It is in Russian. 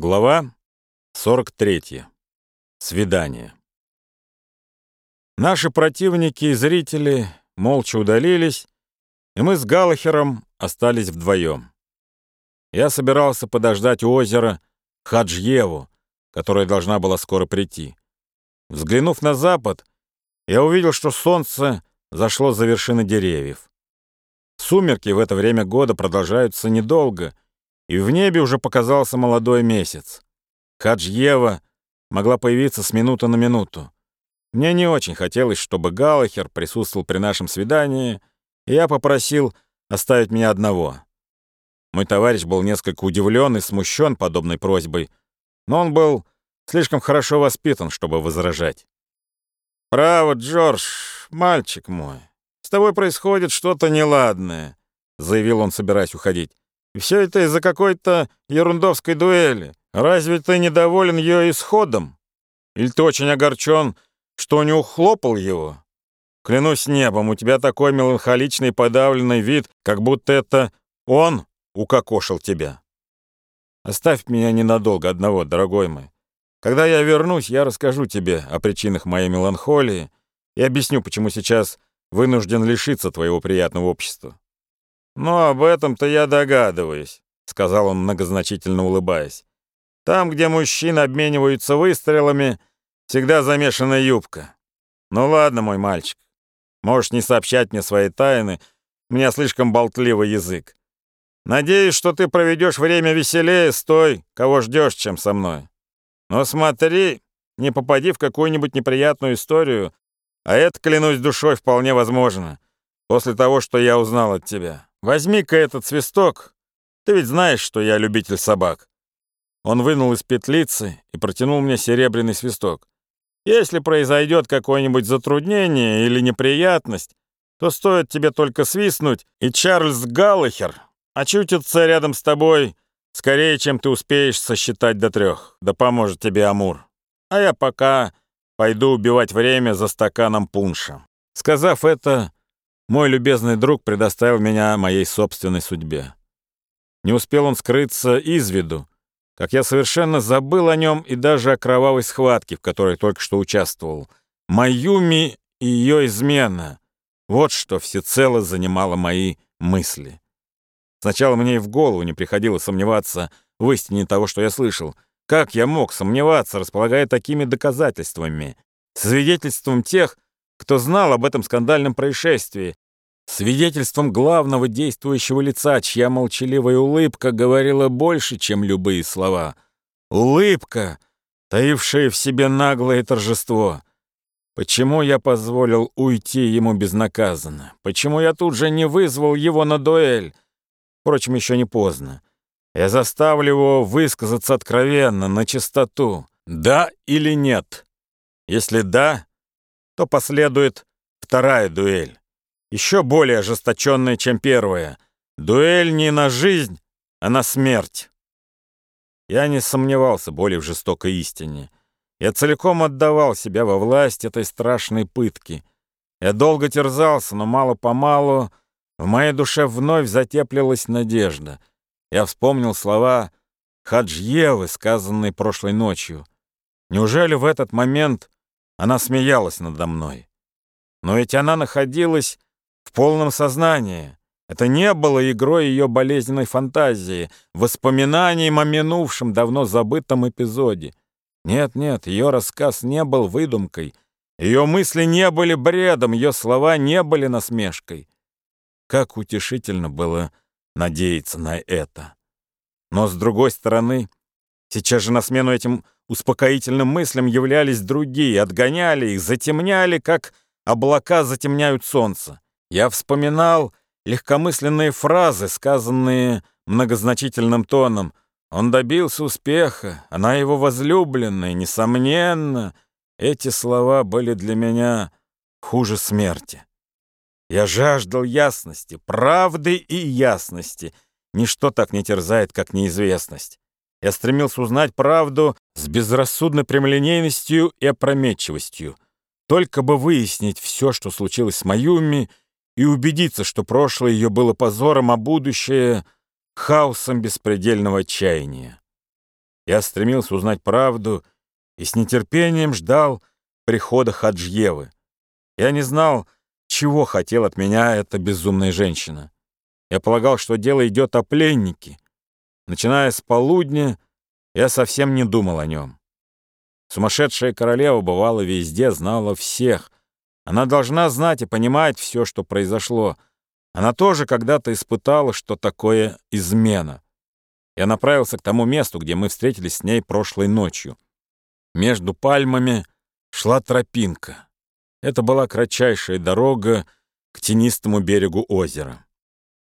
Глава 43. Свидание. Наши противники и зрители молча удалились, и мы с Галахером остались вдвоем. Я собирался подождать у озера Хаджьеву, которая должна была скоро прийти. Взглянув на запад, я увидел, что солнце зашло за вершины деревьев. Сумерки в это время года продолжаются недолго — и в небе уже показался молодой месяц. Хаджьева могла появиться с минуты на минуту. Мне не очень хотелось, чтобы Галахер присутствовал при нашем свидании, и я попросил оставить меня одного. Мой товарищ был несколько удивлен и смущен подобной просьбой, но он был слишком хорошо воспитан, чтобы возражать. «Право, Джордж, мальчик мой, с тобой происходит что-то неладное», — заявил он, собираясь уходить. Все это из-за какой-то ерундовской дуэли. Разве ты недоволен ее исходом? Или ты очень огорчен, что не ухлопал его? Клянусь небом, у тебя такой меланхоличный подавленный вид, как будто это он укокошил тебя. Оставь меня ненадолго одного, дорогой мой. Когда я вернусь, я расскажу тебе о причинах моей меланхолии и объясню, почему сейчас вынужден лишиться твоего приятного общества. «Ну, об этом-то я догадываюсь», — сказал он, многозначительно улыбаясь. «Там, где мужчины обмениваются выстрелами, всегда замешана юбка. Ну ладно, мой мальчик, можешь не сообщать мне свои тайны, у меня слишком болтливый язык. Надеюсь, что ты проведешь время веселее с той, кого ждешь, чем со мной. Но смотри, не попади в какую-нибудь неприятную историю, а это, клянусь душой, вполне возможно, после того, что я узнал от тебя». Возьми-ка этот свисток. Ты ведь знаешь, что я любитель собак. Он вынул из петлицы и протянул мне серебряный свисток. Если произойдет какое-нибудь затруднение или неприятность, то стоит тебе только свистнуть, и Чарльз Галлахер очутится рядом с тобой скорее, чем ты успеешь сосчитать до трех. Да поможет тебе Амур. А я пока пойду убивать время за стаканом пунша». Сказав это, мой любезный друг предоставил меня моей собственной судьбе. Не успел он скрыться из виду, как я совершенно забыл о нем и даже о кровавой схватке, в которой только что участвовал. Маюми и ее измена — вот что всецело занимало мои мысли. Сначала мне и в голову не приходило сомневаться в истине того, что я слышал. Как я мог сомневаться, располагая такими доказательствами? Свидетельством тех, кто знал об этом скандальном происшествии, свидетельством главного действующего лица, чья молчаливая улыбка говорила больше, чем любые слова. Улыбка, таившая в себе наглое торжество. Почему я позволил уйти ему безнаказанно? Почему я тут же не вызвал его на дуэль? Впрочем, еще не поздно. Я заставлю его высказаться откровенно, на чистоту. Да или нет? Если да, то последует вторая дуэль, еще более ожесточенная, чем первая. Дуэль не на жизнь, а на смерть. Я не сомневался более в жестокой истине. Я целиком отдавал себя во власть этой страшной пытки. Я долго терзался, но мало-помалу в моей душе вновь затеплилась надежда. Я вспомнил слова Хаджьевы, сказанные прошлой ночью. Неужели в этот момент она смеялась надо мной. Но ведь она находилась в полном сознании. Это не было игрой ее болезненной фантазии, воспоминанием о минувшем, давно забытом эпизоде. Нет-нет, ее рассказ не был выдумкой, ее мысли не были бредом, ее слова не были насмешкой. Как утешительно было надеяться на это. Но, с другой стороны, сейчас же на смену этим успокоительным мыслям являлись другие, отгоняли их, затемняли, как облака затемняют солнце. Я вспоминал легкомысленные фразы, сказанные многозначительным тоном. Он добился успеха, она его возлюбленная, несомненно. Эти слова были для меня хуже смерти. Я жаждал ясности, правды и ясности. Ничто так не терзает, как неизвестность. Я стремился узнать правду с безрассудной прямолинейностью и опрометчивостью. Только бы выяснить все, что случилось с Маюми, и убедиться, что прошлое ее было позором, а будущее — хаосом беспредельного отчаяния. Я стремился узнать правду и с нетерпением ждал прихода Хаджьевы. Я не знал, чего хотел от меня эта безумная женщина. Я полагал, что дело идет о пленнике. Начиная с полудня, я совсем не думал о нем. Сумасшедшая королева бывала везде, знала всех. Она должна знать и понимать все, что произошло. Она тоже когда-то испытала, что такое измена. Я направился к тому месту, где мы встретились с ней прошлой ночью. Между пальмами шла тропинка. Это была кратчайшая дорога к тенистому берегу озера.